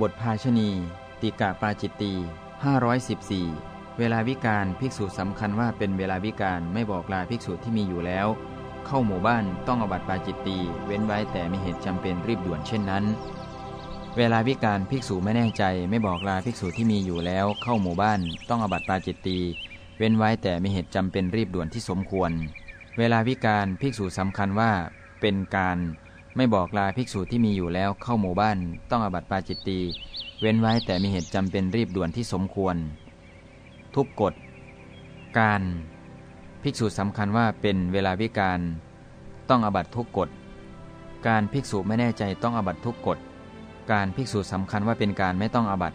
บทภาชณี ติกะปาจิตตี514 เวลาวิการภิกษุสำคัญว่าเป็นเวลาวิการไม่บอกลาภิกษุที่มีอยู่แล้ว เข้าหมู่บ้านต้องอบัติปาจิตตีเว้นไว้แต่มีเหตุจำเป็นรีบด่วนเช่นนั้น เวลาวิการภิกษุไม่แน่ใจไม่บอกลาภิกษุที่มีอยู่แล้ว เข้าหมู่บ้านต้องอบัติปาจิตตีเว้นไว้แต่มีเหตุจำเป็นรีบด่วนที่สมควร เวลาวิการภิกษุสำคัญว่าเป็นการ ไม่บอกลาภิกษุที่มีอยู่แล้วเข้าหมู่บ้านต้องอบัติปาจิตตีเว้นไว้แต่มีเหตุจำเป็นรีบด่วนที่สมควร ทุกกฎ การภิกษุสำคัญว่าเป็นเวลาวิการ ต้องอบัตทุกกฎ การภิกษุไม่แน่ใจต้องอบัตทุกกฎ การภิกษุสำคัญว่าเป็นการไม่ต้องอบัต